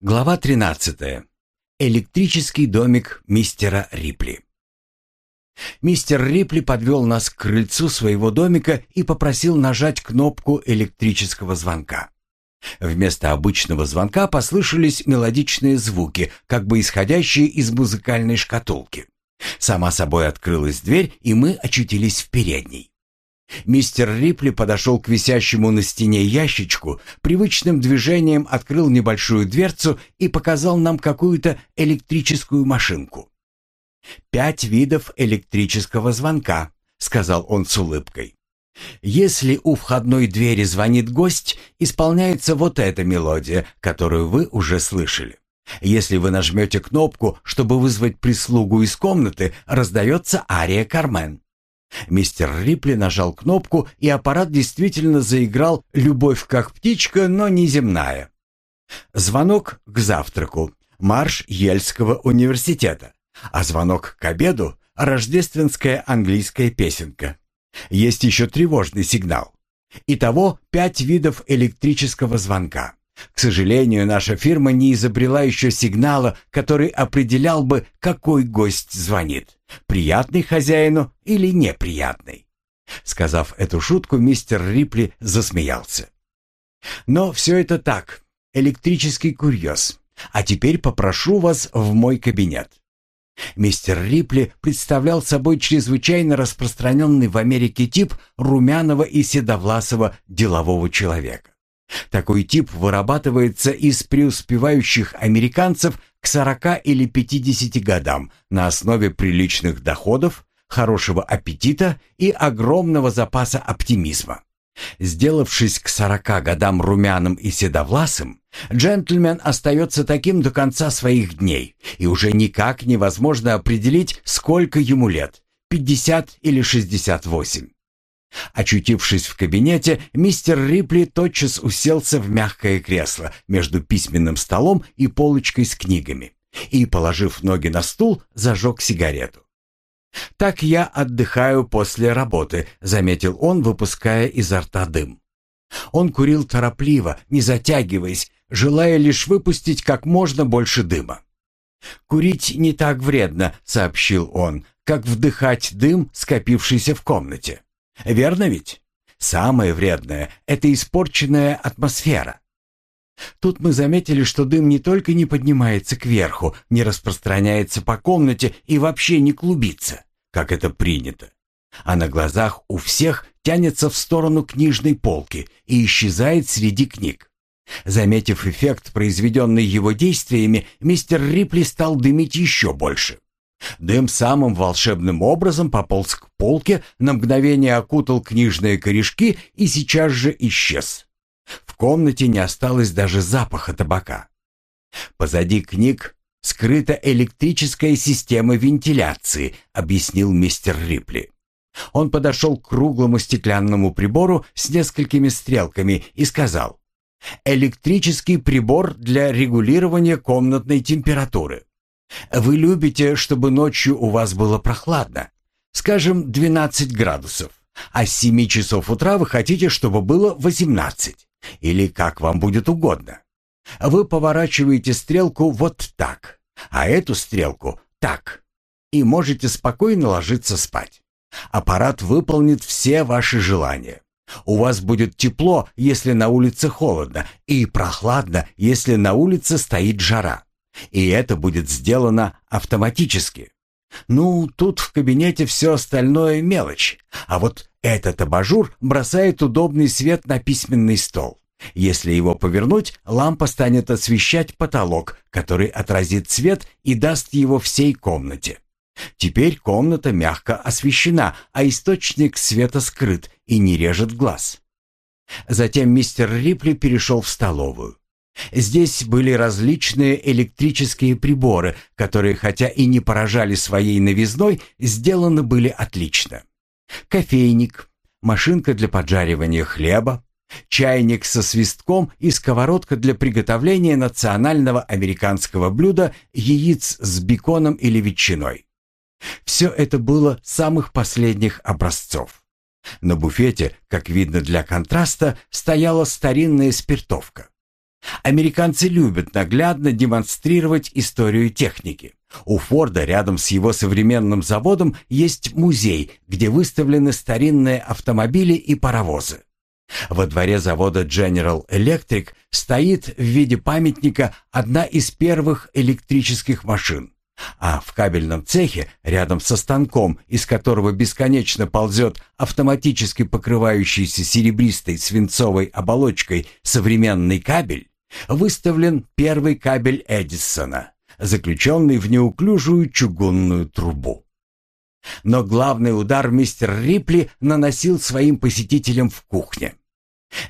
Глава 13. Электрический домик мистера Рипли. Мистер Рипли подвел нас к крыльцу своего домика и попросил нажать кнопку электрического звонка. Вместо обычного звонка послышались мелодичные звуки, как бы исходящие из музыкальной шкатулки. Сама собой открылась дверь, и мы очутились в передней. Мистер Рипли подошел к висящему на стене ящичку, привычным движением открыл небольшую дверцу и показал нам какую-то электрическую машинку. «Пять видов электрического звонка», — сказал он с улыбкой. «Если у входной двери звонит гость, исполняется вот эта мелодия, которую вы уже слышали. Если вы нажмете кнопку, чтобы вызвать прислугу из комнаты, раздается ария Кармен. Мистер Рипли нажал кнопку, и аппарат действительно заиграл «Любовь как птичка, но не земная». Звонок к завтраку. Марш Ельского университета. А звонок к обеду – рождественская английская песенка. Есть еще тревожный сигнал. Итого пять видов электрического звонка. К сожалению, наша фирма не изобрела еще сигнала, который определял бы, какой гость звонит. Приятный хозяину или неприятный. Сказав эту шутку, мистер Рипли засмеялся. Но все это так, электрический курьез. А теперь попрошу вас в мой кабинет. Мистер Рипли представлял собой чрезвычайно распространенный в Америке тип румяного и седовласого делового человека. Такой тип вырабатывается из преуспевающих американцев к 40 или 50 годам на основе приличных доходов, хорошего аппетита и огромного запаса оптимизма. Сделавшись к 40 годам румяным и седовласым, джентльмен остается таким до конца своих дней, и уже никак невозможно определить, сколько ему лет – 50 или 68. Очутившись в кабинете, мистер Рипли тотчас уселся в мягкое кресло между письменным столом и полочкой с книгами и, положив ноги на стул, зажег сигарету. «Так я отдыхаю после работы», — заметил он, выпуская изо рта дым. Он курил торопливо, не затягиваясь, желая лишь выпустить как можно больше дыма. «Курить не так вредно», — сообщил он, — «как вдыхать дым, скопившийся в комнате». Верно ведь? Самое вредное — это испорченная атмосфера. Тут мы заметили, что дым не только не поднимается кверху, не распространяется по комнате и вообще не клубится, как это принято, а на глазах у всех тянется в сторону книжной полки и исчезает среди книг. Заметив эффект, произведенный его действиями, мистер Рипли стал дымить еще больше. Дым самым волшебным образом пополз к полке, на мгновение окутал книжные корешки и сейчас же исчез. В комнате не осталось даже запаха табака. Позади книг скрыта электрическая система вентиляции, объяснил мистер Рипли. Он подошел к круглому стеклянному прибору с несколькими стрелками и сказал «Электрический прибор для регулирования комнатной температуры. Вы любите, чтобы ночью у вас было прохладно, скажем, 12 градусов, а с 7 часов утра вы хотите, чтобы было 18, или как вам будет угодно. Вы поворачиваете стрелку вот так, а эту стрелку так, и можете спокойно ложиться спать. Аппарат выполнит все ваши желания. У вас будет тепло, если на улице холодно, и прохладно, если на улице стоит жара. И это будет сделано автоматически. Ну, тут в кабинете все остальное мелочь. А вот этот абажур бросает удобный свет на письменный стол. Если его повернуть, лампа станет освещать потолок, который отразит свет и даст его всей комнате. Теперь комната мягко освещена, а источник света скрыт и не режет глаз. Затем мистер Рипли перешел в столовую. Здесь были различные электрические приборы, которые, хотя и не поражали своей новизной, сделаны были отлично. Кофейник, машинка для поджаривания хлеба, чайник со свистком и сковородка для приготовления национального американского блюда яиц с беконом или ветчиной. Все это было самых последних образцов. На буфете, как видно для контраста, стояла старинная спиртовка. Американцы любят наглядно демонстрировать историю техники. У Форда рядом с его современным заводом есть музей, где выставлены старинные автомобили и паровозы. Во дворе завода General Electric стоит в виде памятника одна из первых электрических машин. А в кабельном цехе, рядом со станком, из которого бесконечно ползет автоматически покрывающийся серебристой свинцовой оболочкой современный кабель, выставлен первый кабель Эдисона, заключенный в неуклюжую чугунную трубу. Но главный удар мистер Рипли наносил своим посетителям в кухне.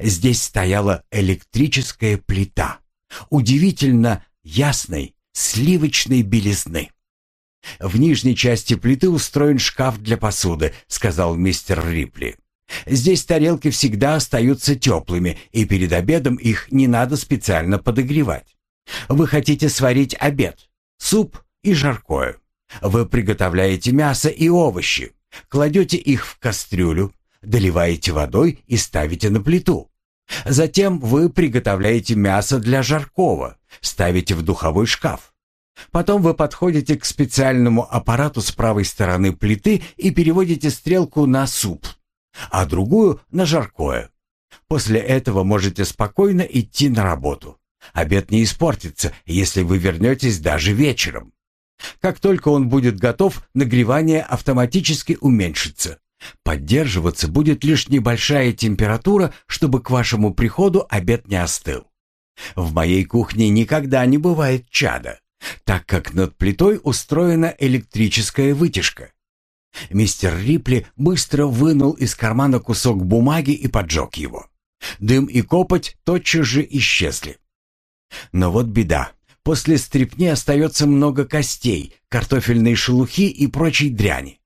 Здесь стояла электрическая плита, удивительно ясной, сливочной белизны. «В нижней части плиты устроен шкаф для посуды», — сказал мистер Рипли. «Здесь тарелки всегда остаются теплыми, и перед обедом их не надо специально подогревать. Вы хотите сварить обед, суп и жаркое. Вы приготовляете мясо и овощи, кладете их в кастрюлю, доливаете водой и ставите на плиту. Затем вы приготовляете мясо для жаркого, ставите в духовой шкаф. Потом вы подходите к специальному аппарату с правой стороны плиты и переводите стрелку на суп, а другую на жаркое. После этого можете спокойно идти на работу. Обед не испортится, если вы вернетесь даже вечером. Как только он будет готов, нагревание автоматически уменьшится. Поддерживаться будет лишь небольшая температура, чтобы к вашему приходу обед не остыл. В моей кухне никогда не бывает чада, так как над плитой устроена электрическая вытяжка. Мистер Рипли быстро вынул из кармана кусок бумаги и поджег его. Дым и копоть тотчас же исчезли. Но вот беда. После стрепни остается много костей, картофельной шелухи и прочей дряни.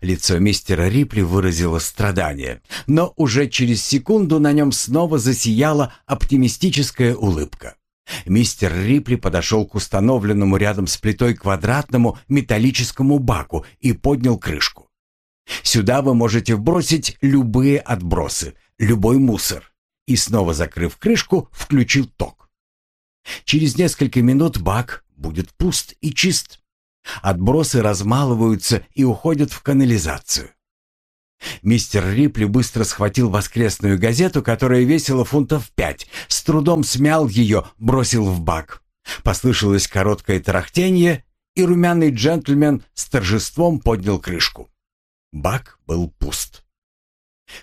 Лицо мистера Рипли выразило страдание, но уже через секунду на нем снова засияла оптимистическая улыбка. Мистер Рипли подошел к установленному рядом с плитой квадратному металлическому баку и поднял крышку. Сюда вы можете вбросить любые отбросы, любой мусор. И снова закрыв крышку, включил ток. Через несколько минут бак будет пуст и чист. Отбросы размалываются и уходят в канализацию. Мистер Рипли быстро схватил воскресную газету, которая весила фунтов пять, с трудом смял ее, бросил в бак. Послышалось короткое тарахтение, и румяный джентльмен с торжеством поднял крышку. Бак был пуст.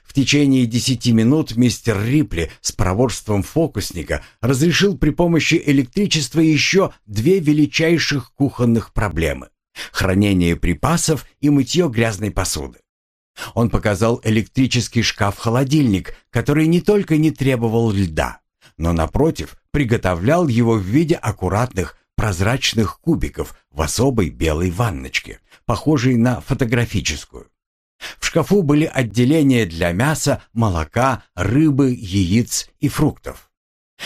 В течение десяти минут мистер Рипли с проворством фокусника разрешил при помощи электричества еще две величайших кухонных проблемы – хранение припасов и мытье грязной посуды. Он показал электрический шкаф-холодильник, который не только не требовал льда, но, напротив, приготовлял его в виде аккуратных прозрачных кубиков в особой белой ванночке, похожей на фотографическую. В шкафу были отделения для мяса, молока, рыбы, яиц и фруктов.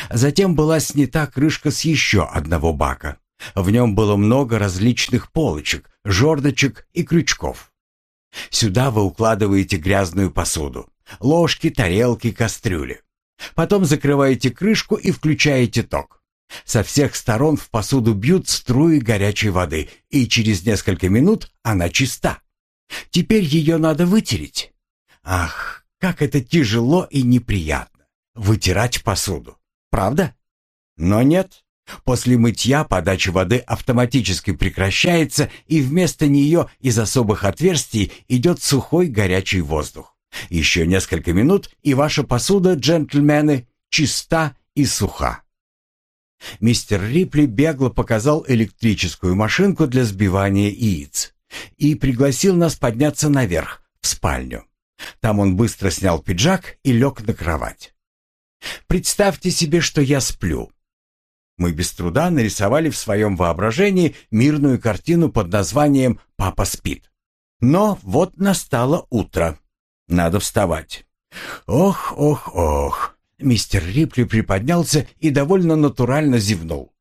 Затем была снята крышка с еще одного бака. В нем было много различных полочек, жердочек и крючков. Сюда вы укладываете грязную посуду, ложки, тарелки, кастрюли. Потом закрываете крышку и включаете ток. Со всех сторон в посуду бьют струи горячей воды, и через несколько минут она чиста. Теперь ее надо вытереть. Ах, как это тяжело и неприятно. Вытирать посуду. Правда? Но нет. После мытья подача воды автоматически прекращается, и вместо нее из особых отверстий идет сухой горячий воздух. Еще несколько минут, и ваша посуда, джентльмены, чиста и суха. Мистер Рипли бегло показал электрическую машинку для сбивания яиц и пригласил нас подняться наверх, в спальню. Там он быстро снял пиджак и лег на кровать. «Представьте себе, что я сплю». Мы без труда нарисовали в своем воображении мирную картину под названием «Папа спит». Но вот настало утро. Надо вставать. Ох, ох, ох. Мистер Рипли приподнялся и довольно натурально зевнул.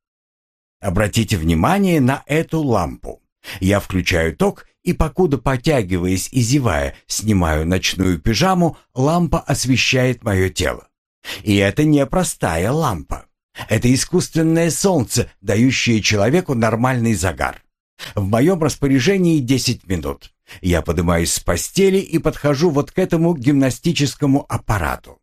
Обратите внимание на эту лампу. Я включаю ток, и покуда потягиваясь и зевая, снимаю ночную пижаму, лампа освещает мое тело. И это не простая лампа. Это искусственное солнце, дающее человеку нормальный загар. В моем распоряжении 10 минут. Я поднимаюсь с постели и подхожу вот к этому гимнастическому аппарату.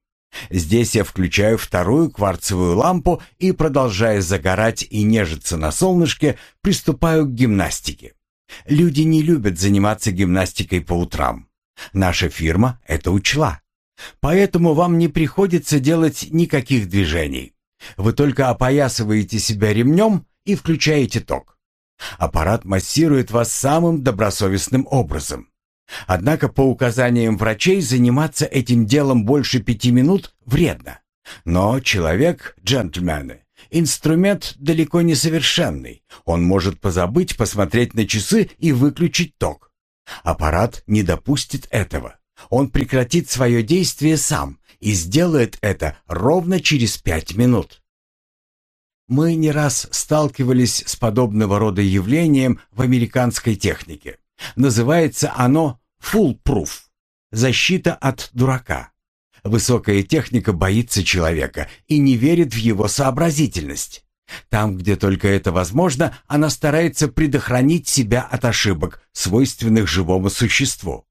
Здесь я включаю вторую кварцевую лампу и, продолжая загорать и нежиться на солнышке, приступаю к гимнастике. Люди не любят заниматься гимнастикой по утрам. Наша фирма это учла. Поэтому вам не приходится делать никаких движений. Вы только опоясываете себя ремнем и включаете ток. Аппарат массирует вас самым добросовестным образом. Однако по указаниям врачей заниматься этим делом больше пяти минут вредно. Но человек, джентльмены, инструмент далеко не совершенный. Он может позабыть посмотреть на часы и выключить ток. Аппарат не допустит этого. Он прекратит свое действие сам и сделает это ровно через пять минут. Мы не раз сталкивались с подобного рода явлением в американской технике. Называется оно «foolproof» – защита от дурака. Высокая техника боится человека и не верит в его сообразительность. Там, где только это возможно, она старается предохранить себя от ошибок, свойственных живому существу.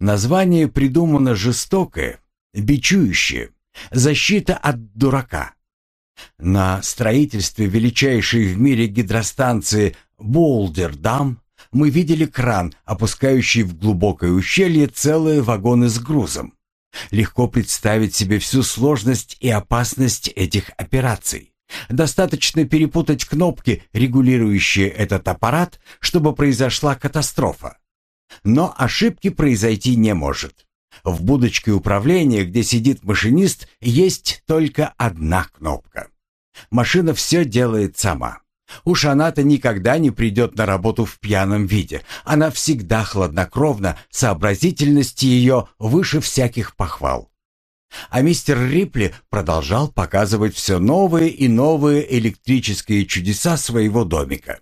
Название придумано жестокое, бичующее, защита от дурака. На строительстве величайшей в мире гидростанции Болдер-Дам мы видели кран, опускающий в глубокое ущелье целые вагоны с грузом. Легко представить себе всю сложность и опасность этих операций. Достаточно перепутать кнопки, регулирующие этот аппарат, чтобы произошла катастрофа. Но ошибки произойти не может. В будочке управления, где сидит машинист, есть только одна кнопка. Машина все делает сама. Уж она-то никогда не придет на работу в пьяном виде. Она всегда хладнокровна, сообразительность ее выше всяких похвал. А мистер Рипли продолжал показывать все новые и новые электрические чудеса своего домика.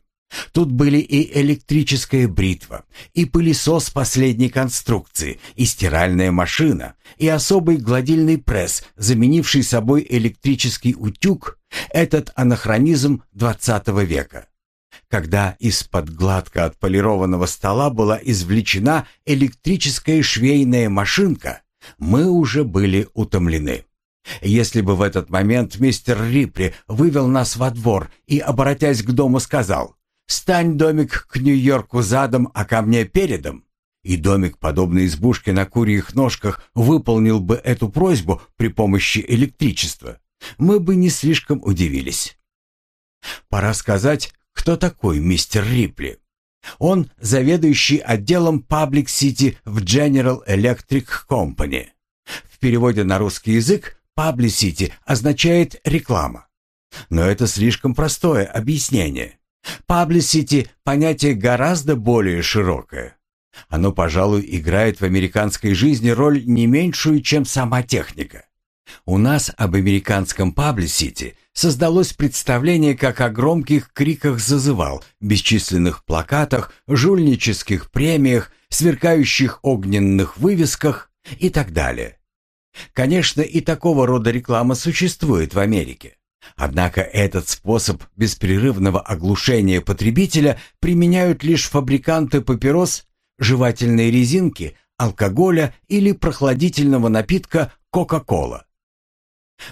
Тут были и электрическая бритва, и пылесос последней конструкции, и стиральная машина, и особый гладильный пресс, заменивший собой электрический утюг, этот анахронизм XX века. Когда из-под гладко отполированного стола была извлечена электрическая швейная машинка, мы уже были утомлены. Если бы в этот момент мистер Рипли вывел нас во двор и, обратясь к дому, сказал Стань, домик, к Нью-Йорку задом, а ко мне передом. И домик, подобный избушке на курьих ножках, выполнил бы эту просьбу при помощи электричества. Мы бы не слишком удивились. Пора сказать, кто такой мистер Рипли. Он заведующий отделом Public City в General Electric Company. В переводе на русский язык Publicity означает реклама. Но это слишком простое объяснение. Publicity – понятие гораздо более широкое. Оно, пожалуй, играет в американской жизни роль не меньшую, чем сама техника. У нас об американском publicity создалось представление как о громких криках зазывал, бесчисленных плакатах, жульнических премиях, сверкающих огненных вывесках и так далее. Конечно, и такого рода реклама существует в Америке. Однако этот способ беспрерывного оглушения потребителя применяют лишь фабриканты папирос, жевательной резинки, алкоголя или прохладительного напитка Кока-Кола.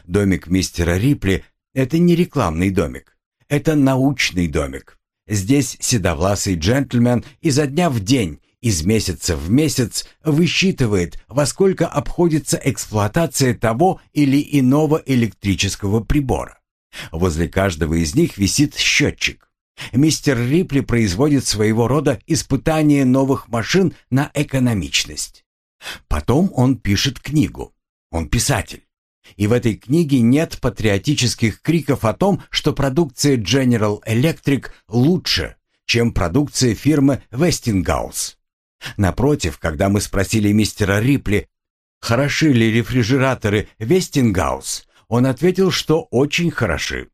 Домик мистера Рипли – это не рекламный домик, это научный домик. Здесь седовласый джентльмен изо дня в день, из месяца в месяц высчитывает, во сколько обходится эксплуатация того или иного электрического прибора. Возле каждого из них висит счетчик. Мистер Рипли производит своего рода испытание новых машин на экономичность. Потом он пишет книгу. Он писатель. И в этой книге нет патриотических криков о том, что продукция General Electric лучше, чем продукция фирмы Westinghouse. Напротив, когда мы спросили мистера Рипли, хороши ли рефрижераторы Westinghouse, он ответил, что очень хороши.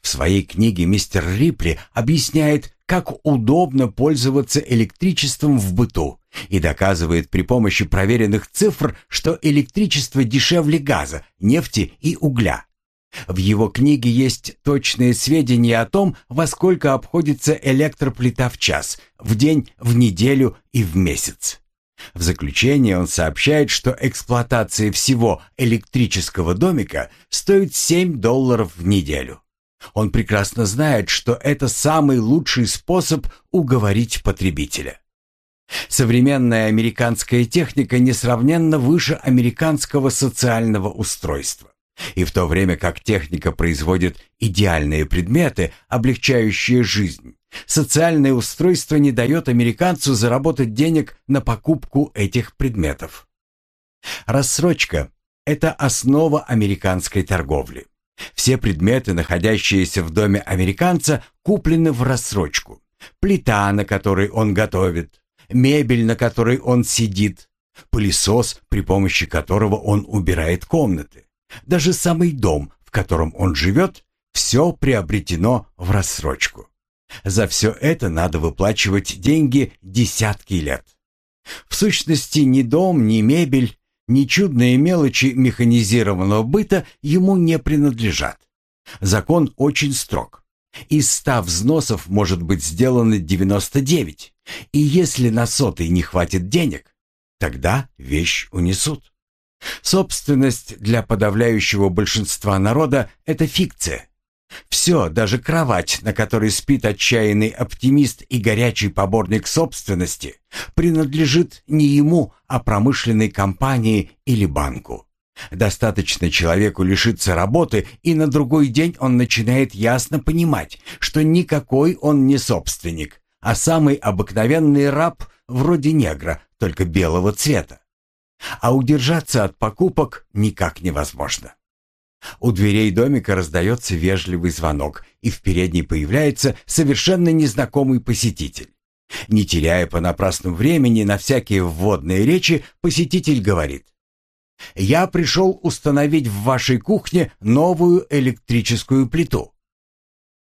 В своей книге мистер Рипли объясняет, как удобно пользоваться электричеством в быту и доказывает при помощи проверенных цифр, что электричество дешевле газа, нефти и угля. В его книге есть точные сведения о том, во сколько обходится электроплита в час, в день, в неделю и в месяц. В заключение он сообщает, что эксплуатация всего электрического домика стоит 7 долларов в неделю. Он прекрасно знает, что это самый лучший способ уговорить потребителя. Современная американская техника несравненно выше американского социального устройства. И в то время как техника производит идеальные предметы, облегчающие жизнь, социальное устройство не дает американцу заработать денег на покупку этих предметов. Рассрочка – это основа американской торговли. Все предметы, находящиеся в доме американца, куплены в рассрочку. Плита, на которой он готовит, мебель, на которой он сидит, пылесос, при помощи которого он убирает комнаты. Даже самый дом, в котором он живет, все приобретено в рассрочку. За все это надо выплачивать деньги десятки лет. В сущности, ни дом, ни мебель, ни чудные мелочи механизированного быта ему не принадлежат. Закон очень строг. Из ста взносов может быть сделано 99, и если на сотый не хватит денег, тогда вещь унесут. Собственность для подавляющего большинства народа – это фикция. Все, даже кровать, на которой спит отчаянный оптимист и горячий поборник собственности, принадлежит не ему, а промышленной компании или банку. Достаточно человеку лишиться работы, и на другой день он начинает ясно понимать, что никакой он не собственник, а самый обыкновенный раб вроде негра, только белого цвета а удержаться от покупок никак невозможно. У дверей домика раздается вежливый звонок, и в передней появляется совершенно незнакомый посетитель. Не теряя понапрасну времени на всякие вводные речи, посетитель говорит. «Я пришел установить в вашей кухне новую электрическую плиту.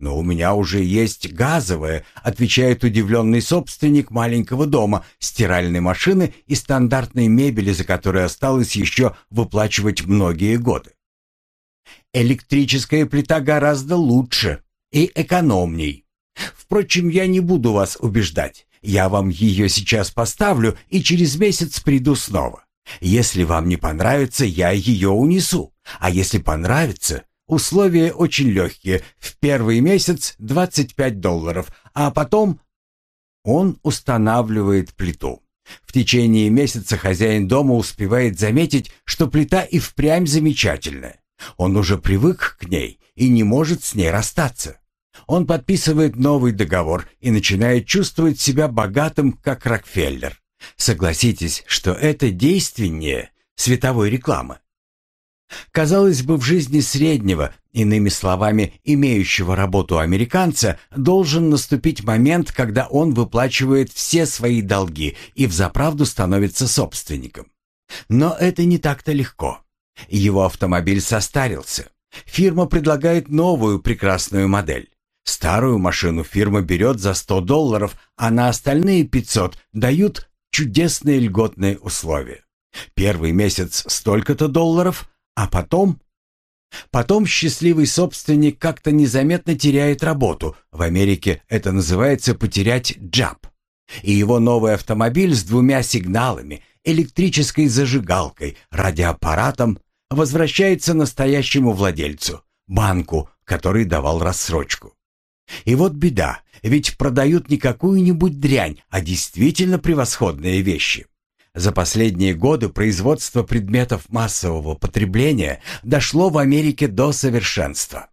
«Но у меня уже есть газовая», — отвечает удивленный собственник маленького дома, стиральной машины и стандартной мебели, за которой осталось еще выплачивать многие годы. Электрическая плита гораздо лучше и экономней. Впрочем, я не буду вас убеждать. Я вам ее сейчас поставлю и через месяц приду снова. Если вам не понравится, я ее унесу. А если понравится, Условия очень легкие. В первый месяц 25 долларов, а потом он устанавливает плиту. В течение месяца хозяин дома успевает заметить, что плита и впрямь замечательная. Он уже привык к ней и не может с ней расстаться. Он подписывает новый договор и начинает чувствовать себя богатым, как Рокфеллер. Согласитесь, что это действеннее световой рекламы. Казалось бы, в жизни среднего, иными словами, имеющего работу американца, должен наступить момент, когда он выплачивает все свои долги и взаправду становится собственником. Но это не так-то легко. Его автомобиль состарился. Фирма предлагает новую прекрасную модель. Старую машину фирма берет за 100 долларов, а на остальные 500 дают чудесные льготные условия. Первый месяц столько-то долларов, а потом... Потом счастливый собственник как-то незаметно теряет работу. В Америке это называется потерять джаб. И его новый автомобиль с двумя сигналами, электрической зажигалкой, радиоаппаратом возвращается настоящему владельцу, банку, который давал рассрочку. И вот беда, ведь продают не какую-нибудь дрянь, а действительно превосходные вещи. За последние годы производство предметов массового потребления дошло в Америке до совершенства.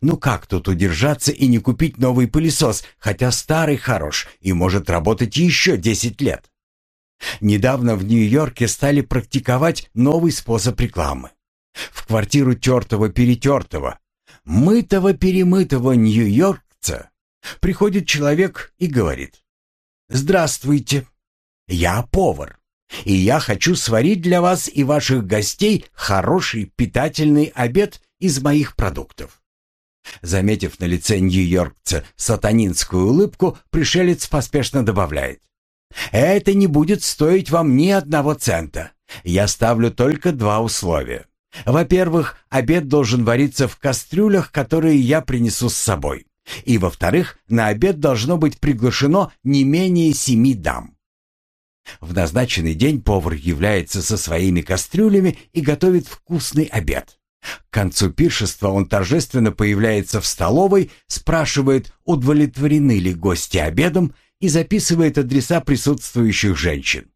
Ну как тут удержаться и не купить новый пылесос, хотя старый хорош и может работать еще 10 лет? Недавно в Нью-Йорке стали практиковать новый способ рекламы. В квартиру тертого-перетертого, мытого-перемытого нью-йоркца приходит человек и говорит «Здравствуйте, я повар. И я хочу сварить для вас и ваших гостей хороший питательный обед из моих продуктов. Заметив на лице нью-йоркца сатанинскую улыбку, пришелец поспешно добавляет. «Это не будет стоить вам ни одного цента. Я ставлю только два условия. Во-первых, обед должен вариться в кастрюлях, которые я принесу с собой. И во-вторых, на обед должно быть приглашено не менее семи дам. В назначенный день повар является со своими кастрюлями и готовит вкусный обед. К концу пиршества он торжественно появляется в столовой, спрашивает, удовлетворены ли гости обедом и записывает адреса присутствующих женщин.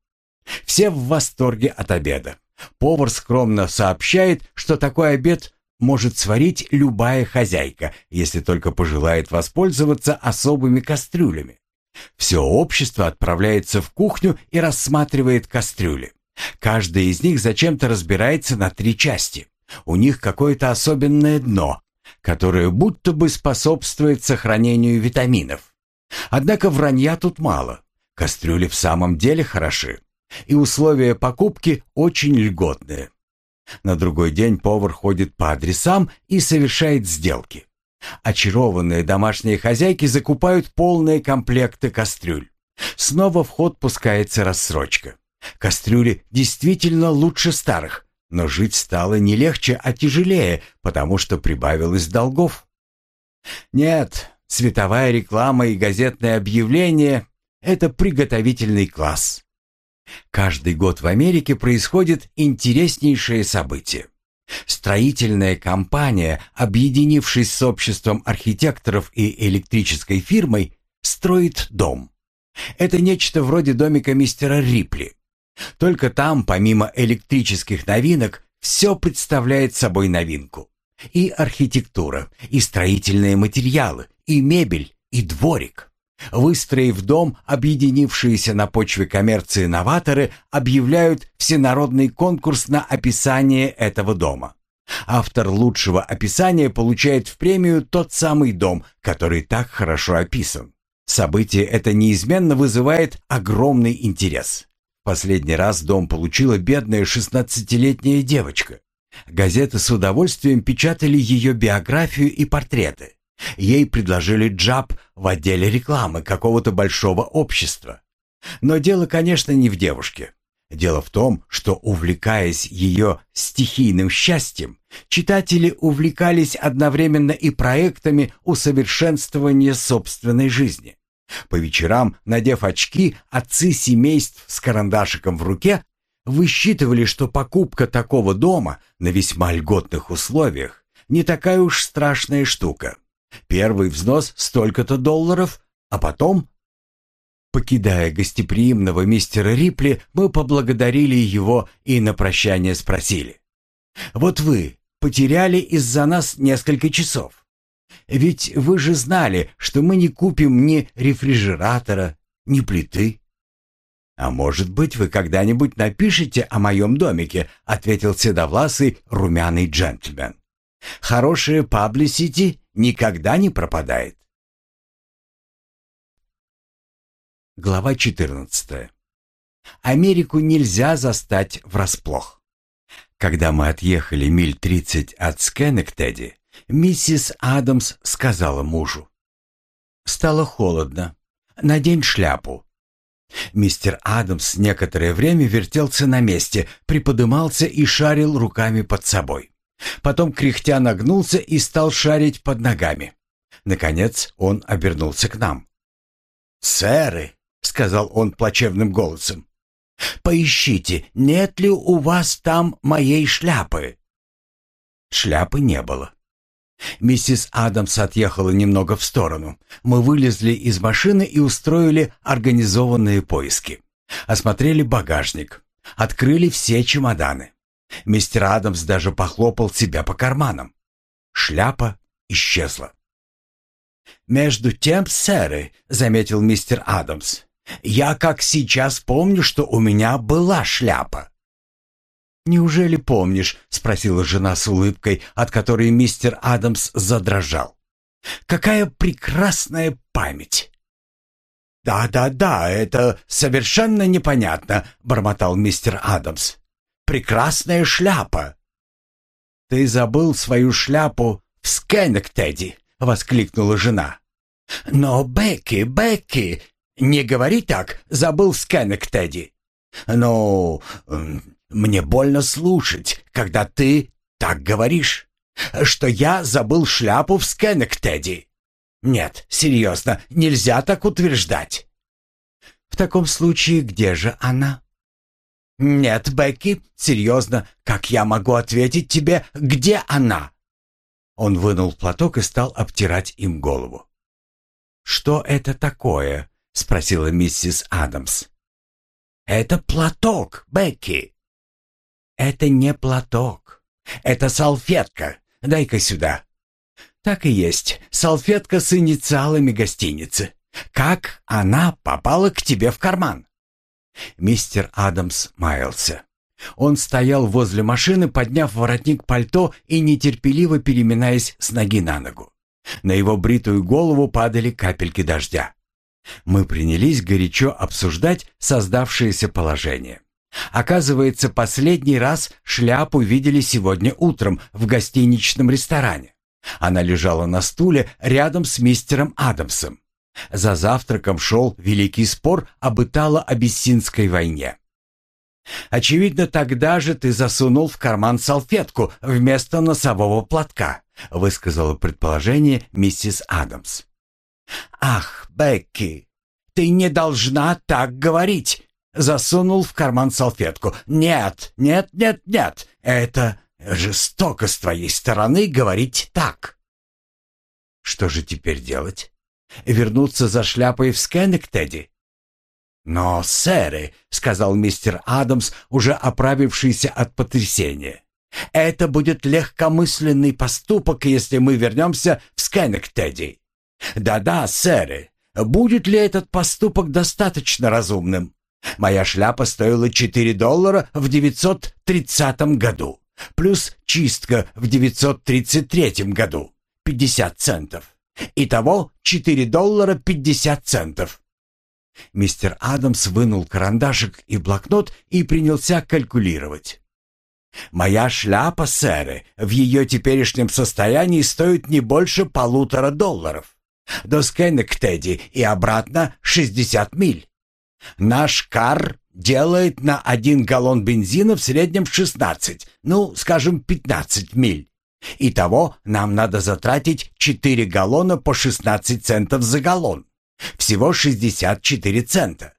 Все в восторге от обеда. Повар скромно сообщает, что такой обед может сварить любая хозяйка, если только пожелает воспользоваться особыми кастрюлями. Все общество отправляется в кухню и рассматривает кастрюли. Каждая из них зачем-то разбирается на три части. У них какое-то особенное дно, которое будто бы способствует сохранению витаминов. Однако вранья тут мало. Кастрюли в самом деле хороши. И условия покупки очень льготные. На другой день повар ходит по адресам и совершает сделки. Очарованные домашние хозяйки закупают полные комплекты кастрюль. Снова в ход пускается рассрочка. Кастрюли действительно лучше старых, но жить стало не легче, а тяжелее, потому что прибавилось долгов. Нет, цветовая реклама и газетное объявление – это приготовительный класс. Каждый год в Америке происходит интереснейшее событие. Строительная компания, объединившись с обществом архитекторов и электрической фирмой, строит дом. Это нечто вроде домика мистера Рипли. Только там, помимо электрических новинок, все представляет собой новинку. И архитектура, и строительные материалы, и мебель, и дворик. Выстроив дом, объединившиеся на почве коммерции новаторы объявляют всенародный конкурс на описание этого дома. Автор лучшего описания получает в премию тот самый дом, который так хорошо описан. Событие это неизменно вызывает огромный интерес. Последний раз дом получила бедная шестнадцатилетняя девочка. Газеты с удовольствием печатали ее биографию и портреты. Ей предложили джаб в отделе рекламы какого-то большого общества. Но дело, конечно, не в девушке. Дело в том, что, увлекаясь ее стихийным счастьем, читатели увлекались одновременно и проектами усовершенствования собственной жизни. По вечерам, надев очки, отцы семейств с карандашиком в руке высчитывали, что покупка такого дома на весьма льготных условиях не такая уж страшная штука. Первый взнос столько-то долларов, а потом... Покидая гостеприимного мистера Рипли, мы поблагодарили его и на прощание спросили. «Вот вы потеряли из-за нас несколько часов. Ведь вы же знали, что мы не купим ни рефрижератора, ни плиты». «А может быть, вы когда-нибудь напишете о моем домике», ответил седовласый румяный джентльмен. «Хорошие паблисити никогда не пропадает. Глава 14. Америку нельзя застать врасплох. Когда мы отъехали миль 30 от Скенектеди, миссис Адамс сказала мужу. «Стало холодно. Надень шляпу». Мистер Адамс некоторое время вертелся на месте, приподымался и шарил руками под собой. Потом кряхтя нагнулся и стал шарить под ногами. Наконец он обернулся к нам. «Сэры», — сказал он плачевным голосом, — «поищите, нет ли у вас там моей шляпы?» Шляпы не было. Миссис Адамс отъехала немного в сторону. Мы вылезли из машины и устроили организованные поиски. Осмотрели багажник. Открыли все чемоданы. Мистер Адамс даже похлопал себя по карманам. Шляпа исчезла. «Между тем, сэры», — заметил мистер Адамс, — «я как сейчас помню, что у меня была шляпа». «Неужели помнишь?» — спросила жена с улыбкой, от которой мистер Адамс задрожал. «Какая прекрасная память!» «Да-да-да, это совершенно непонятно», — бормотал мистер Адамс прекрасная шляпа!» «Ты забыл свою шляпу в Скенектеди!» — воскликнула жена. «Но, Бекки, Бекки, не говори так, забыл Скенектеди!» «Ну, мне больно слушать, когда ты так говоришь? Что я забыл шляпу в Скенектеди? Нет, серьезно, нельзя так утверждать. В таком случае, где же она? Нет, Бекки, серьезно, как я могу ответить тебе, где она? Он вынул платок и стал обтирать им голову. «Что это такое?» — спросила миссис Адамс. «Это платок, Бекки». «Это не платок. Это салфетка. Дай-ка сюда». «Так и есть. Салфетка с инициалами гостиницы. Как она попала к тебе в карман?» Мистер Адамс маялся. Он стоял возле машины, подняв воротник пальто и нетерпеливо переминаясь с ноги на ногу. На его бритую голову падали капельки дождя. Мы принялись горячо обсуждать создавшееся положение. Оказывается, последний раз шляпу видели сегодня утром в гостиничном ресторане. Она лежала на стуле рядом с мистером Адамсом. За завтраком шел великий спор об Итало-Абиссинской войне. «Очевидно, тогда же ты засунул в карман салфетку вместо носового платка», высказала предположение миссис Адамс. «Ах, Бекки, ты не должна так говорить!» Засунул в карман салфетку. «Нет, нет, нет, нет, это жестоко с твоей стороны говорить так!» «Что же теперь делать? Вернуться за шляпой в Скенектеди?» «Но, сэры», — сказал мистер Адамс, уже оправившийся от потрясения, «это будет легкомысленный поступок, если мы вернемся в Скенектеди. Да-да, сэры, будет ли этот поступок достаточно разумным? Моя шляпа стоила 4 доллара в 930 году, плюс чистка в 933 году, 50 центов. Итого 4 доллара 50 центов. Мистер Адамс вынул карандашик и блокнот и принялся калькулировать. «Моя шляпа, сэры, в ее теперешнем состоянии стоит не больше полутора долларов. До Скенектеди и обратно 60 миль. Наш кар делает на один галлон бензина в среднем 16, ну, скажем, 15 миль. Итого нам надо затратить 4 галлона по 16 центов за галлон. Всего 64 цента.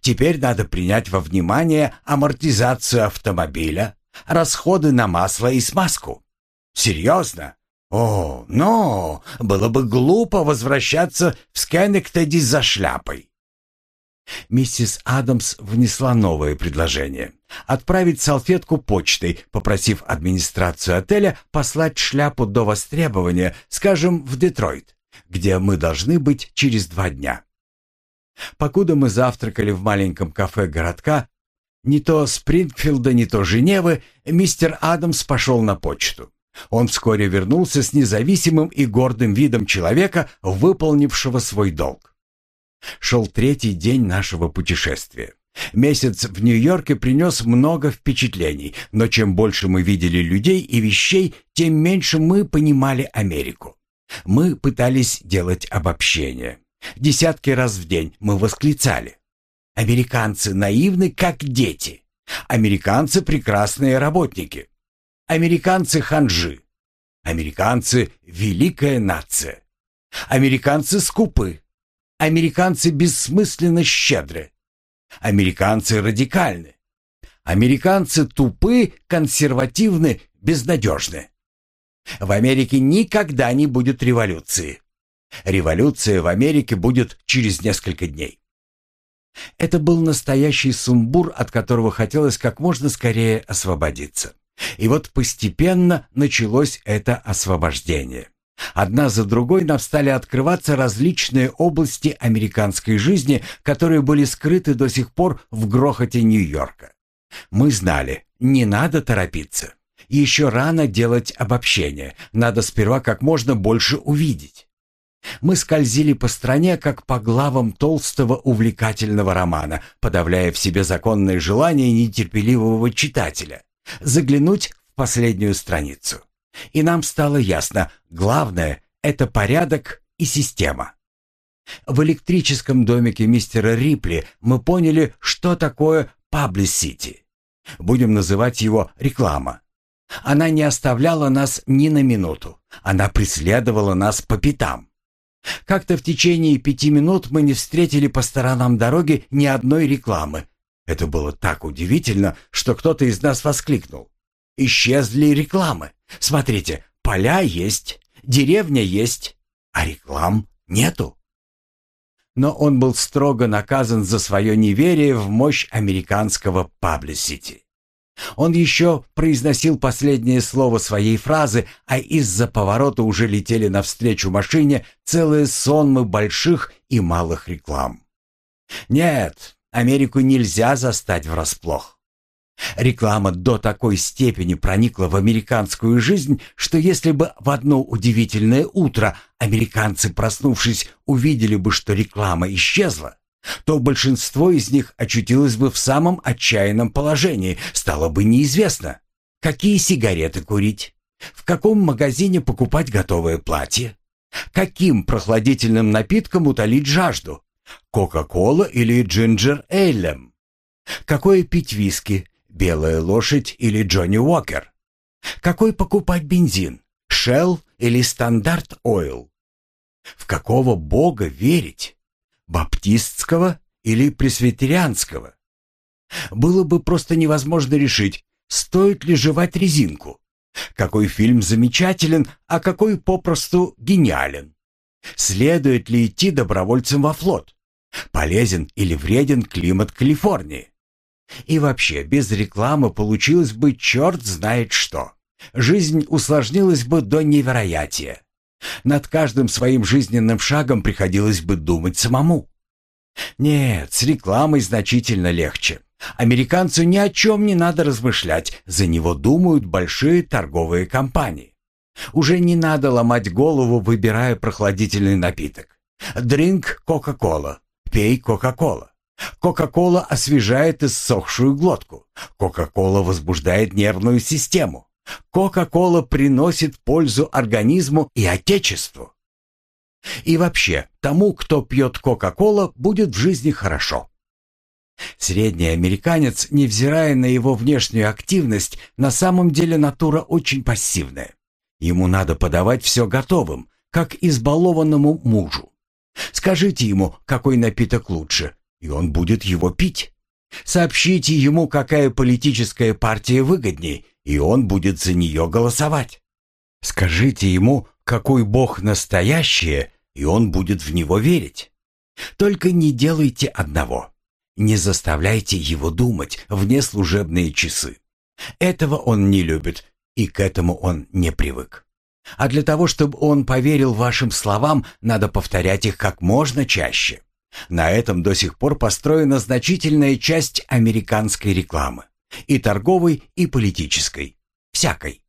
Теперь надо принять во внимание амортизацию автомобиля, расходы на масло и смазку. Серьезно? О, но было бы глупо возвращаться в Скенектеди за шляпой. Миссис Адамс внесла новое предложение. Отправить салфетку почтой, попросив администрацию отеля послать шляпу до востребования, скажем, в Детройт, где мы должны быть через два дня. Покуда мы завтракали в маленьком кафе городка, не то Спрингфилда, не то Женевы, мистер Адамс пошел на почту. Он вскоре вернулся с независимым и гордым видом человека, выполнившего свой долг. Шел третий день нашего путешествия. Месяц в Нью-Йорке принес много впечатлений, но чем больше мы видели людей и вещей, тем меньше мы понимали Америку. Мы пытались делать обобщение. Десятки раз в день мы восклицали. Американцы наивны, как дети. Американцы прекрасные работники. Американцы ханжи. Американцы великая нация. Американцы скупы. Американцы бессмысленно щедры. Американцы радикальны. Американцы тупы, консервативны, безнадежны. В Америке никогда не будет революции. Революция в Америке будет через несколько дней. Это был настоящий сумбур, от которого хотелось как можно скорее освободиться. И вот постепенно началось это освобождение. Одна за другой нам стали открываться различные области американской жизни, которые были скрыты до сих пор в грохоте Нью-Йорка. Мы знали, не надо торопиться. Еще рано делать обобщение, надо сперва как можно больше увидеть. Мы скользили по стране, как по главам толстого увлекательного романа, подавляя в себе законное желание нетерпеливого читателя заглянуть в последнюю страницу. И нам стало ясно, главное — это порядок и система. В электрическом домике мистера Рипли мы поняли, что такое publicity. Будем называть его реклама. Она не оставляла нас ни на минуту. Она преследовала нас по пятам. Как-то в течение пяти минут мы не встретили по сторонам дороги ни одной рекламы. Это было так удивительно, что кто-то из нас воскликнул. Исчезли рекламы. Смотрите, поля есть, деревня есть, а реклам нету. Но он был строго наказан за свое неверие в мощь американского паблисити. Он еще произносил последнее слово своей фразы, а из-за поворота уже летели навстречу машине целые сонмы больших и малых реклам. Нет, Америку нельзя застать врасплох. Реклама до такой степени проникла в американскую жизнь, что если бы в одно удивительное утро американцы, проснувшись, увидели бы, что реклама исчезла, то большинство из них очутилось бы в самом отчаянном положении, стало бы неизвестно, какие сигареты курить, в каком магазине покупать готовое платье, каким прохладительным напитком утолить жажду, Кока-кола или джинджер-эйлем, какое пить виски, белая лошадь или Джонни Уокер, какой покупать бензин, Shell или Стандарт Ойл, в какого бога верить, баптистского или пресвитерианского. Было бы просто невозможно решить, стоит ли жевать резинку. Какой фильм замечателен, а какой попросту гениален. Следует ли идти добровольцем во флот? Полезен или вреден климат Калифорнии? И вообще, без рекламы получилось бы черт знает что. Жизнь усложнилась бы до невероятия. Над каждым своим жизненным шагом приходилось бы думать самому. Нет, с рекламой значительно легче. Американцу ни о чем не надо размышлять, за него думают большие торговые компании. Уже не надо ломать голову, выбирая прохладительный напиток. Дринк Кока-Кола, пей Кока-Кола. Кока-Кола освежает иссохшую глотку. Кока-Кола возбуждает нервную систему. Кока-кола приносит пользу организму и отечеству. И вообще, тому, кто пьет Кока-кола, будет в жизни хорошо. Средний американец, невзирая на его внешнюю активность, на самом деле натура очень пассивная. Ему надо подавать все готовым, как избалованному мужу. Скажите ему, какой напиток лучше, и он будет его пить. Сообщите ему, какая политическая партия выгоднее, и он будет за нее голосовать. Скажите ему, какой Бог настоящий, и он будет в него верить. Только не делайте одного. Не заставляйте его думать в неслужебные часы. Этого он не любит, и к этому он не привык. А для того, чтобы он поверил вашим словам, надо повторять их как можно чаще. На этом до сих пор построена значительная часть американской рекламы. И торговой, и политической. Всякой.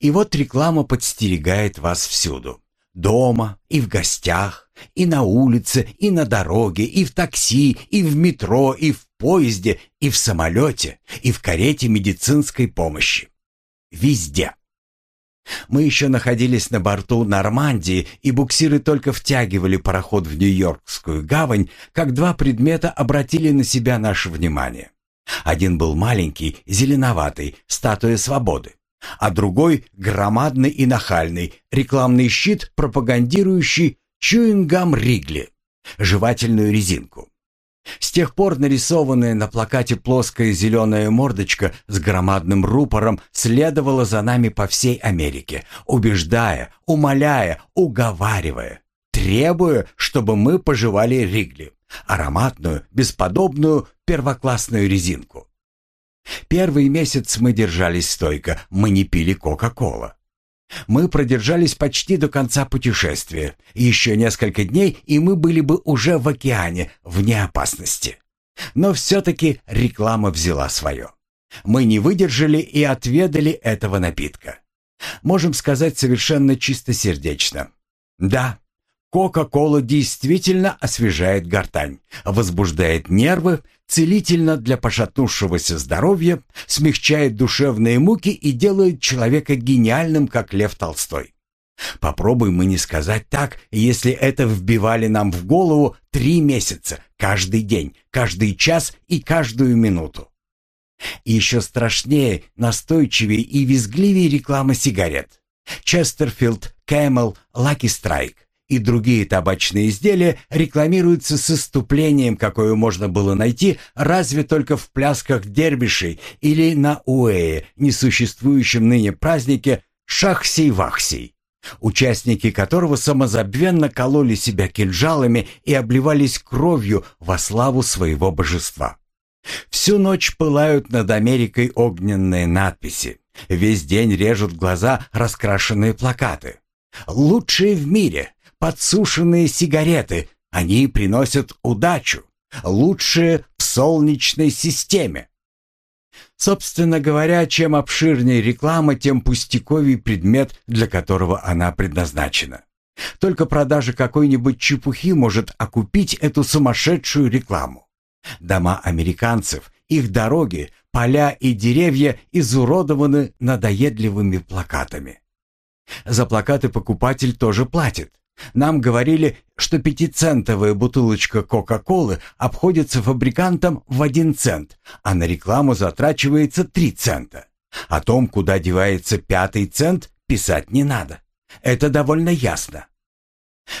И вот реклама подстерегает вас всюду. Дома, и в гостях, и на улице, и на дороге, и в такси, и в метро, и в поезде, и в самолете, и в карете медицинской помощи. Везде. Мы еще находились на борту Нормандии, и буксиры только втягивали пароход в Нью-Йоркскую гавань, как два предмета обратили на себя наше внимание. Один был маленький, зеленоватый, статуя свободы, а другой — громадный и нахальный, рекламный щит, пропагандирующий чуингам Ригли, жевательную резинку. С тех пор нарисованная на плакате плоская зеленая мордочка с громадным рупором следовала за нами по всей Америке, убеждая, умоляя, уговаривая, требуя, чтобы мы пожевали Ригли, ароматную, бесподобную, первоклассную резинку. Первый месяц мы держались стойко, мы не пили Кока-Кола. Мы продержались почти до конца путешествия. Еще несколько дней, и мы были бы уже в океане, вне опасности. Но все-таки реклама взяла свое. Мы не выдержали и отведали этого напитка. Можем сказать совершенно чистосердечно. Да, Кока-кола действительно освежает гортань, возбуждает нервы, целительно для пошатнувшегося здоровья, смягчает душевные муки и делает человека гениальным, как Лев Толстой. Попробуй мы не сказать так, если это вбивали нам в голову три месяца, каждый день, каждый час и каждую минуту. И еще страшнее, настойчивее и визгливее реклама сигарет. Честерфилд, Кэмел, Лаки Страйк и другие табачные изделия рекламируются с исступлением, какое можно было найти разве только в плясках дервишей или на уже не существующем ныне празднике Шахсей-Вахсей, участники которого самозабвенно кололи себя кинжалами и обливались кровью во славу своего божества. Всю ночь пылают над Америкой огненные надписи. Весь день режут глаза раскрашенные плакаты. «Лучшие в мире! Подсушенные сигареты! Они приносят удачу! Лучшие в солнечной системе!» Собственно говоря, чем обширнее реклама, тем пустяковый предмет, для которого она предназначена. Только продажа какой-нибудь чепухи может окупить эту сумасшедшую рекламу. Дома американцев, их дороги, поля и деревья изуродованы надоедливыми плакатами. За плакаты покупатель тоже платит. Нам говорили, что пятицентовая бутылочка Кока-Колы обходится фабрикантам в один цент, а на рекламу затрачивается три цента. О том, куда девается пятый цент, писать не надо. Это довольно ясно.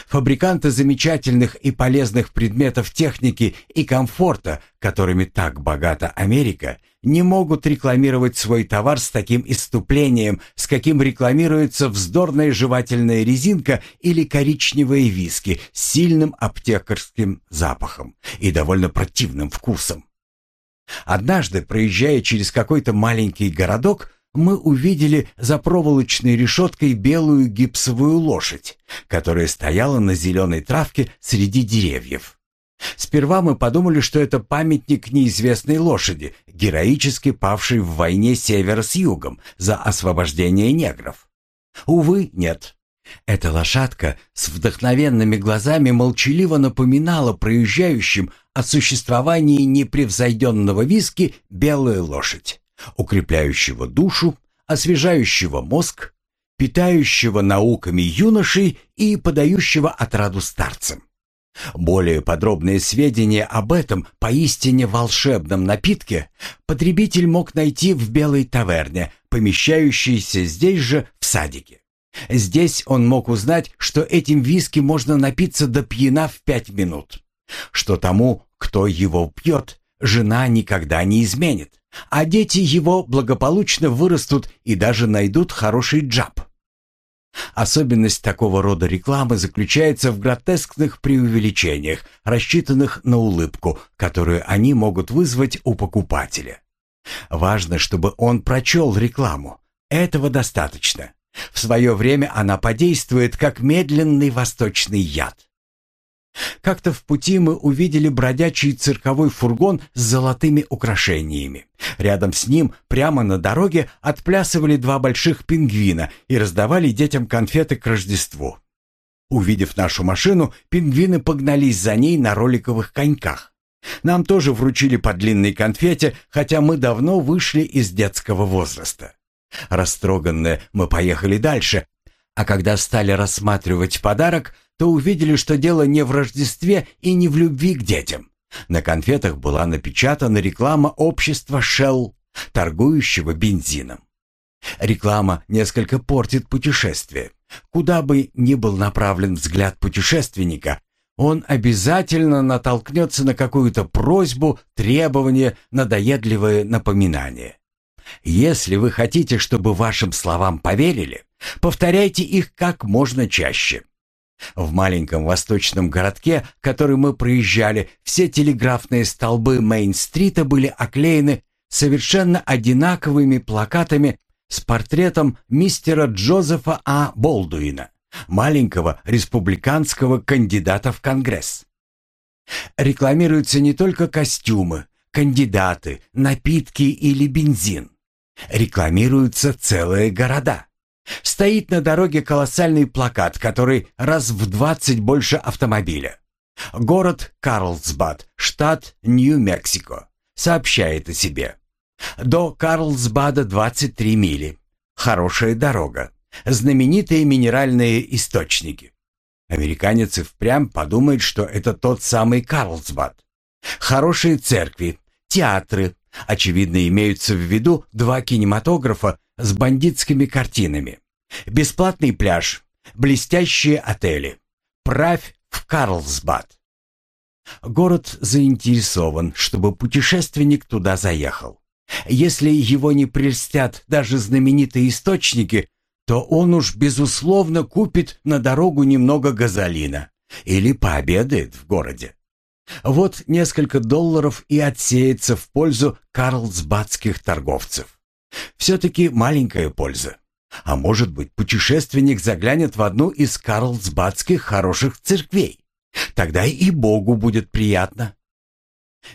Фабриканты замечательных и полезных предметов техники и комфорта, которыми так богата Америка, не могут рекламировать свой товар с таким иступлением, с каким рекламируется вздорная жевательная резинка или коричневые виски с сильным аптекарским запахом и довольно противным вкусом. Однажды, проезжая через какой-то маленький городок, мы увидели за проволочной решеткой белую гипсовую лошадь, которая стояла на зеленой травке среди деревьев. Сперва мы подумали, что это памятник неизвестной лошади, героически павшей в войне севера с югом за освобождение негров. Увы, нет. Эта лошадка с вдохновенными глазами молчаливо напоминала проезжающим о существовании непревзойденного виски белая лошадь укрепляющего душу, освежающего мозг, питающего науками юношей и подающего отраду старцам. Более подробные сведения об этом поистине волшебном напитке потребитель мог найти в белой таверне, помещающейся здесь же в садике. Здесь он мог узнать, что этим виски можно напиться до пьяна в пять минут, что тому, кто его пьет, жена никогда не изменит а дети его благополучно вырастут и даже найдут хороший джаб. Особенность такого рода рекламы заключается в гротескных преувеличениях, рассчитанных на улыбку, которую они могут вызвать у покупателя. Важно, чтобы он прочел рекламу. Этого достаточно. В свое время она подействует как медленный восточный яд. Как-то в пути мы увидели бродячий цирковой фургон с золотыми украшениями. Рядом с ним, прямо на дороге, отплясывали два больших пингвина и раздавали детям конфеты к Рождеству. Увидев нашу машину, пингвины погнались за ней на роликовых коньках. Нам тоже вручили по длинной конфете, хотя мы давно вышли из детского возраста. Растроганные, мы поехали дальше, а когда стали рассматривать подарок, то увидели, что дело не в Рождестве и не в любви к детям. На конфетах была напечатана реклама общества Shell, торгующего бензином. Реклама несколько портит путешествие. Куда бы ни был направлен взгляд путешественника, он обязательно натолкнется на какую-то просьбу, требование, надоедливое напоминание. Если вы хотите, чтобы вашим словам поверили, повторяйте их как можно чаще. В маленьком восточном городке, который мы проезжали, все телеграфные столбы Мейн-стрита были оклеены совершенно одинаковыми плакатами с портретом мистера Джозефа А. Болдуина, маленького республиканского кандидата в Конгресс. Рекламируются не только костюмы, кандидаты, напитки или бензин. Рекламируются целые города. Стоит на дороге колоссальный плакат, который раз в двадцать больше автомобиля. Город Карлсбад, штат Нью-Мексико, сообщает о себе. До Карлсбада 23 мили. Хорошая дорога. Знаменитые минеральные источники. Американец и впрямь подумает, что это тот самый Карлсбад. Хорошие церкви, театры, Очевидно, имеются в виду два кинематографа с бандитскими картинами. Бесплатный пляж, блестящие отели. Правь в Карлсбад. Город заинтересован, чтобы путешественник туда заехал. Если его не прельстят даже знаменитые источники, то он уж безусловно купит на дорогу немного газолина или пообедает в городе. Вот несколько долларов и отсеется в пользу карлсбадских торговцев. Все-таки маленькая польза. А может быть, путешественник заглянет в одну из карлсбадских хороших церквей. Тогда и Богу будет приятно.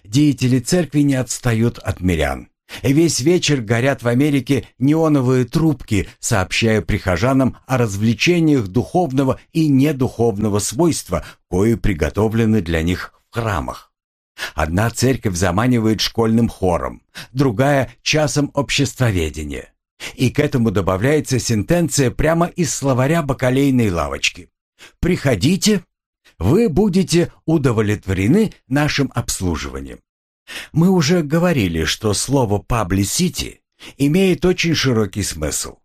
Деятели церкви не отстают от мирян. Весь вечер горят в Америке неоновые трубки, сообщая прихожанам о развлечениях духовного и недуховного свойства, кои приготовлены для них в храмах. Одна церковь заманивает школьным хором, другая — часом обществоведения. И к этому добавляется сентенция прямо из словаря бакалейной лавочки. «Приходите, вы будете удовлетворены нашим обслуживанием». Мы уже говорили, что слово «publicity» имеет очень широкий смысл.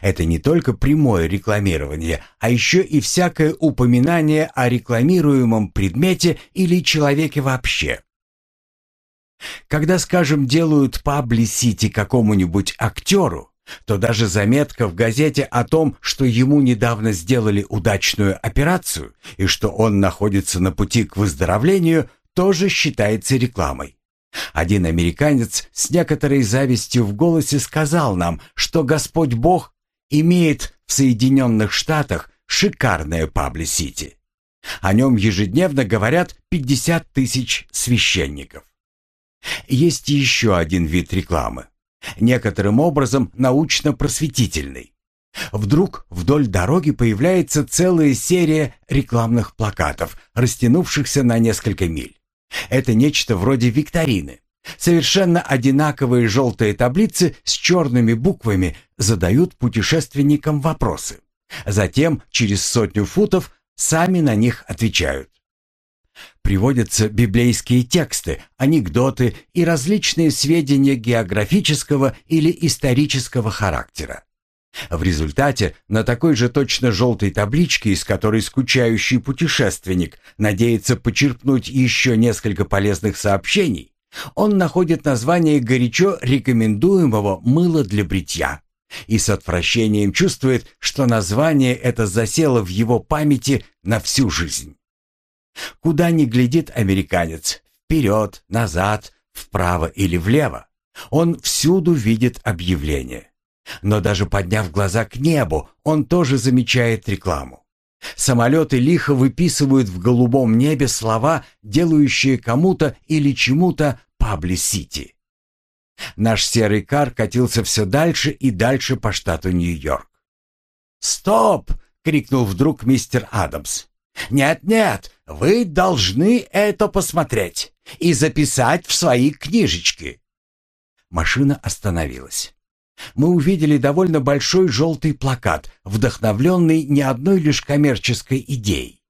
Это не только прямое рекламирование, а еще и всякое упоминание о рекламируемом предмете или человеке вообще. Когда, скажем, делают паблисити какому-нибудь актеру, то даже заметка в газете о том, что ему недавно сделали удачную операцию и что он находится на пути к выздоровлению, тоже считается рекламой. Один американец с некоторой завистью в голосе сказал нам, что Господь Бог имеет в Соединенных Штатах шикарное паблисити. О нем ежедневно говорят 50 тысяч священников. Есть еще один вид рекламы, некоторым образом научно-просветительный. Вдруг вдоль дороги появляется целая серия рекламных плакатов, растянувшихся на несколько миль. Это нечто вроде викторины. Совершенно одинаковые желтые таблицы с черными буквами задают путешественникам вопросы. Затем, через сотню футов, сами на них отвечают. Приводятся библейские тексты, анекдоты и различные сведения географического или исторического характера. В результате на такой же точно желтой табличке, из которой скучающий путешественник надеется почерпнуть еще несколько полезных сообщений, он находит название горячо рекомендуемого мыла для бритья и с отвращением чувствует, что название это засело в его памяти на всю жизнь. Куда ни глядит американец, вперед, назад, вправо или влево, он всюду видит объявление. Но даже подняв глаза к небу, он тоже замечает рекламу. Самолеты лихо выписывают в голубом небе слова, делающие кому-то или чему-то «пабли-сити». Наш серый кар катился все дальше и дальше по штату Нью-Йорк. «Стоп!» — крикнул вдруг мистер Адамс. «Нет-нет, вы должны это посмотреть и записать в свои книжечки». Машина остановилась мы увидели довольно большой желтый плакат, вдохновленный не одной лишь коммерческой идеей.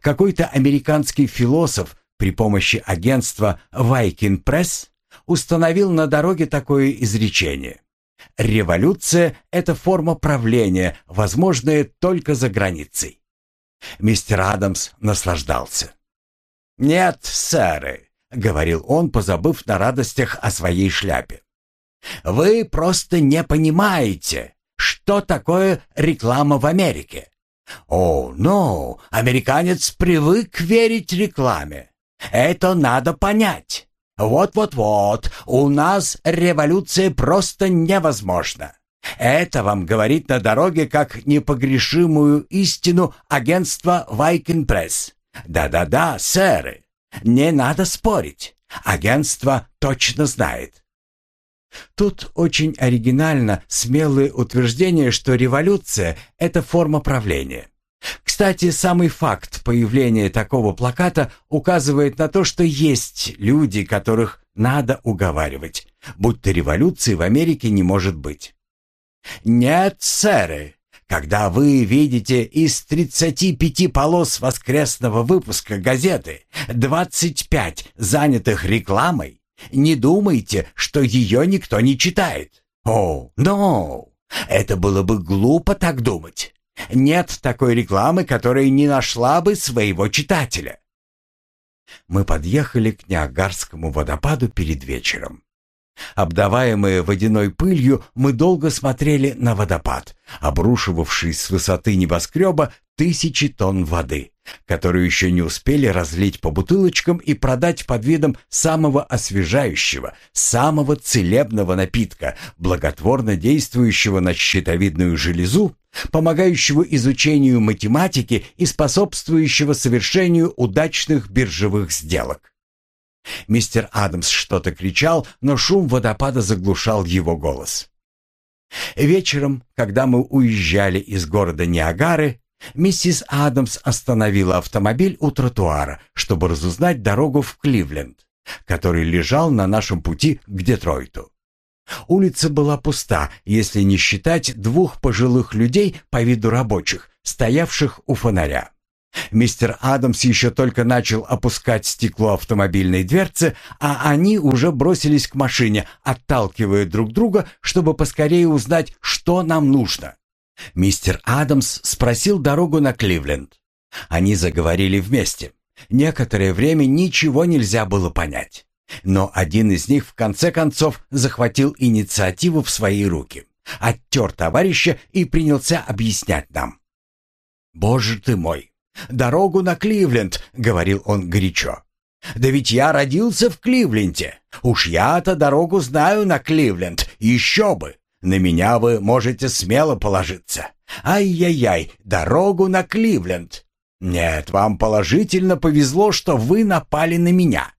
Какой-то американский философ при помощи агентства Viking Press установил на дороге такое изречение. Революция — это форма правления, возможная только за границей. Мистер Адамс наслаждался. «Нет, сэры», — говорил он, позабыв на радостях о своей шляпе. Вы просто не понимаете, что такое реклама в Америке. О, ну, американец привык верить рекламе. Это надо понять. Вот-вот-вот, у нас революция просто невозможна. Это вам говорит на дороге как непогрешимую истину агентство Viking Press. Да-да-да, сэры, не надо спорить. Агентство точно знает. Тут очень оригинально смелое утверждение, что революция – это форма правления. Кстати, самый факт появления такого плаката указывает на то, что есть люди, которых надо уговаривать, будто революции в Америке не может быть. Нет, сэры, когда вы видите из 35 полос воскресного выпуска газеты 25 занятых рекламой, Не думайте, что ее никто не читает. О, но! Это было бы глупо так думать. Нет такой рекламы, которая не нашла бы своего читателя. Мы подъехали к Ниагарскому водопаду перед вечером. Обдаваемые водяной пылью, мы долго смотрели на водопад, обрушивавший с высоты небоскреба тысячи тонн воды, которую еще не успели разлить по бутылочкам и продать под видом самого освежающего, самого целебного напитка, благотворно действующего на щитовидную железу, помогающего изучению математики и способствующего совершению удачных биржевых сделок. Мистер Адамс что-то кричал, но шум водопада заглушал его голос. Вечером, когда мы уезжали из города Ниагары, миссис Адамс остановила автомобиль у тротуара, чтобы разузнать дорогу в Кливленд, который лежал на нашем пути к Детройту. Улица была пуста, если не считать двух пожилых людей по виду рабочих, стоявших у фонаря. Мистер Адамс еще только начал опускать стекло автомобильной дверцы, а они уже бросились к машине, отталкивая друг друга, чтобы поскорее узнать, что нам нужно. Мистер Адамс спросил дорогу на Кливленд. Они заговорили вместе. Некоторое время ничего нельзя было понять. Но один из них в конце концов захватил инициативу в свои руки, оттер товарища и принялся объяснять нам. «Боже ты мой! Дорогу на Кливленд!» — говорил он горячо. «Да ведь я родился в Кливленде. Уж я-то дорогу знаю на Кливленд. Еще бы! На меня вы можете смело положиться. Ай-яй-яй, дорогу на Кливленд. Нет, вам положительно повезло, что вы напали на меня.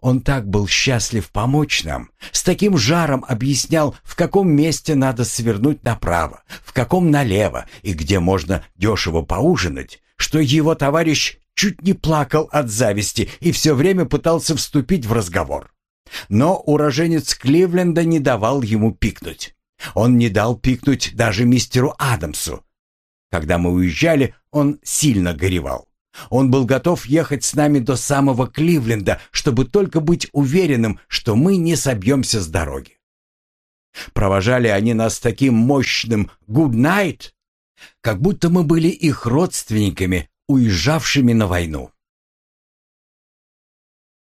Он так был счастлив помочь нам, с таким жаром объяснял, в каком месте надо свернуть направо, в каком налево и где можно дешево поужинать, что его товарищ чуть не плакал от зависти и все время пытался вступить в разговор. Но уроженец Кливленда не давал ему пикнуть. Он не дал пикнуть даже мистеру Адамсу. Когда мы уезжали, он сильно горевал. Он был готов ехать с нами до самого Кливленда, чтобы только быть уверенным, что мы не собьемся с дороги. Провожали они нас таким мощным «good night», как будто мы были их родственниками, уезжавшими на войну.